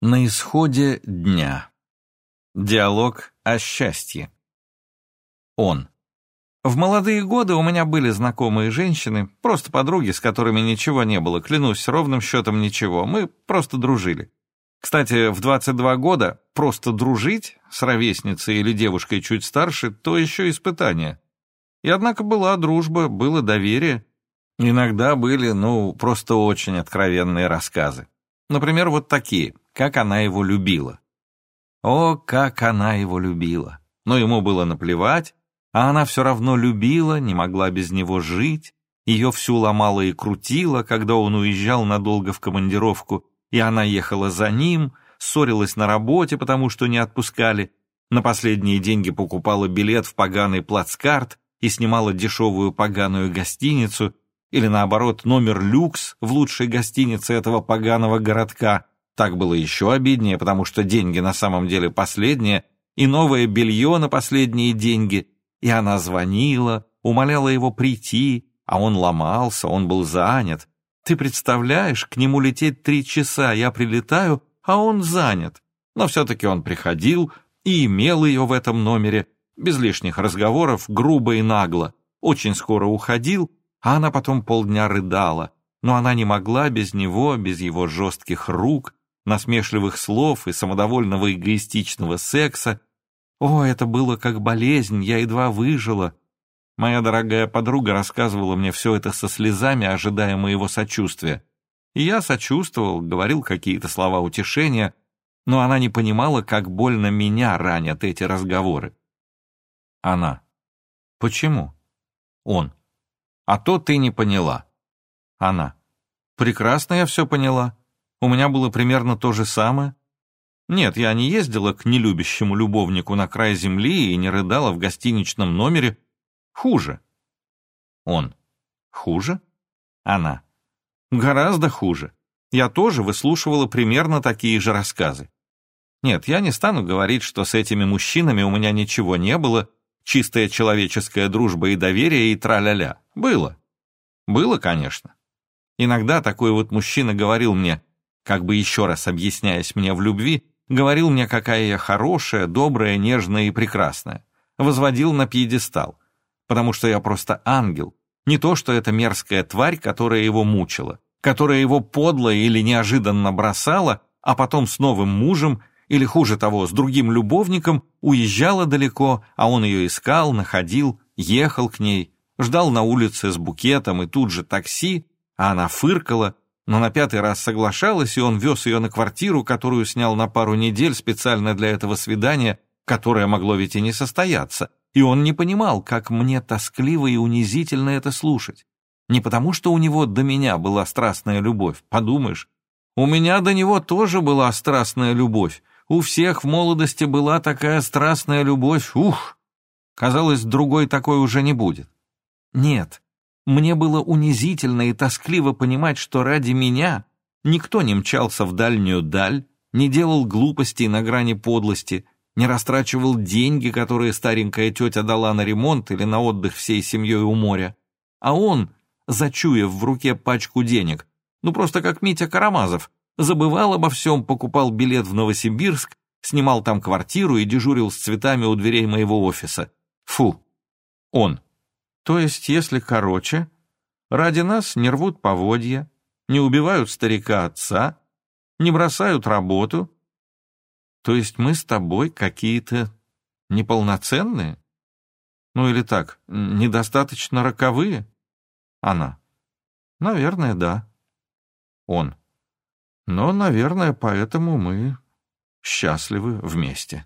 На исходе дня. Диалог о счастье. Он. В молодые годы у меня были знакомые женщины, просто подруги, с которыми ничего не было, клянусь, ровным счетом ничего, мы просто дружили. Кстати, в 22 года просто дружить с ровесницей или девушкой чуть старше, то еще испытание. И однако была дружба, было доверие. Иногда были, ну, просто очень откровенные рассказы. Например, вот такие – как она его любила. О, как она его любила! Но ему было наплевать, а она все равно любила, не могла без него жить, ее всю ломала и крутила, когда он уезжал надолго в командировку, и она ехала за ним, ссорилась на работе, потому что не отпускали, на последние деньги покупала билет в поганый плацкарт и снимала дешевую поганую гостиницу, или наоборот номер люкс в лучшей гостинице этого поганого городка, так было еще обиднее, потому что деньги на самом деле последние, и новое белье на последние деньги, и она звонила, умоляла его прийти, а он ломался, он был занят. Ты представляешь, к нему лететь три часа, я прилетаю, а он занят. Но все-таки он приходил и имел ее в этом номере, без лишних разговоров, грубо и нагло. Очень скоро уходил, а она потом полдня рыдала. Но она не могла без него, без его жестких рук, насмешливых слов и самодовольного эгоистичного секса. О, это было как болезнь, я едва выжила. Моя дорогая подруга рассказывала мне все это со слезами, ожидая моего сочувствия. И я сочувствовал, говорил какие-то слова утешения, но она не понимала, как больно меня ранят эти разговоры. Она. Почему? Он. А то ты не поняла. Она. Прекрасно я все поняла. У меня было примерно то же самое. Нет, я не ездила к нелюбящему любовнику на край земли и не рыдала в гостиничном номере. Хуже. Он. Хуже? Она. Гораздо хуже. Я тоже выслушивала примерно такие же рассказы. Нет, я не стану говорить, что с этими мужчинами у меня ничего не было, чистая человеческая дружба и доверие и тра-ля-ля. Было. Было, конечно. Иногда такой вот мужчина говорил мне, как бы еще раз объясняясь мне в любви, говорил мне, какая я хорошая, добрая, нежная и прекрасная. Возводил на пьедестал. Потому что я просто ангел. Не то, что это мерзкая тварь, которая его мучила, которая его подло или неожиданно бросала, а потом с новым мужем, или хуже того, с другим любовником, уезжала далеко, а он ее искал, находил, ехал к ней, ждал на улице с букетом и тут же такси, а она фыркала, но на пятый раз соглашалась, и он вез ее на квартиру, которую снял на пару недель специально для этого свидания, которое могло ведь и не состояться. И он не понимал, как мне тоскливо и унизительно это слушать. Не потому, что у него до меня была страстная любовь, подумаешь. У меня до него тоже была страстная любовь. У всех в молодости была такая страстная любовь, ух! Казалось, другой такой уже не будет. Нет, мне было унизительно и тоскливо понимать, что ради меня никто не мчался в дальнюю даль, не делал глупостей на грани подлости, не растрачивал деньги, которые старенькая тетя дала на ремонт или на отдых всей семьей у моря. А он, зачуяв в руке пачку денег, ну просто как Митя Карамазов, забывал обо всем, покупал билет в Новосибирск, снимал там квартиру и дежурил с цветами у дверей моего офиса. Фу. Он. То есть, если короче, ради нас не рвут поводья, не убивают старика отца, не бросают работу, то есть мы с тобой какие-то неполноценные? Ну или так, недостаточно роковые? Она. Наверное, да. Он. Но, наверное, поэтому мы счастливы вместе.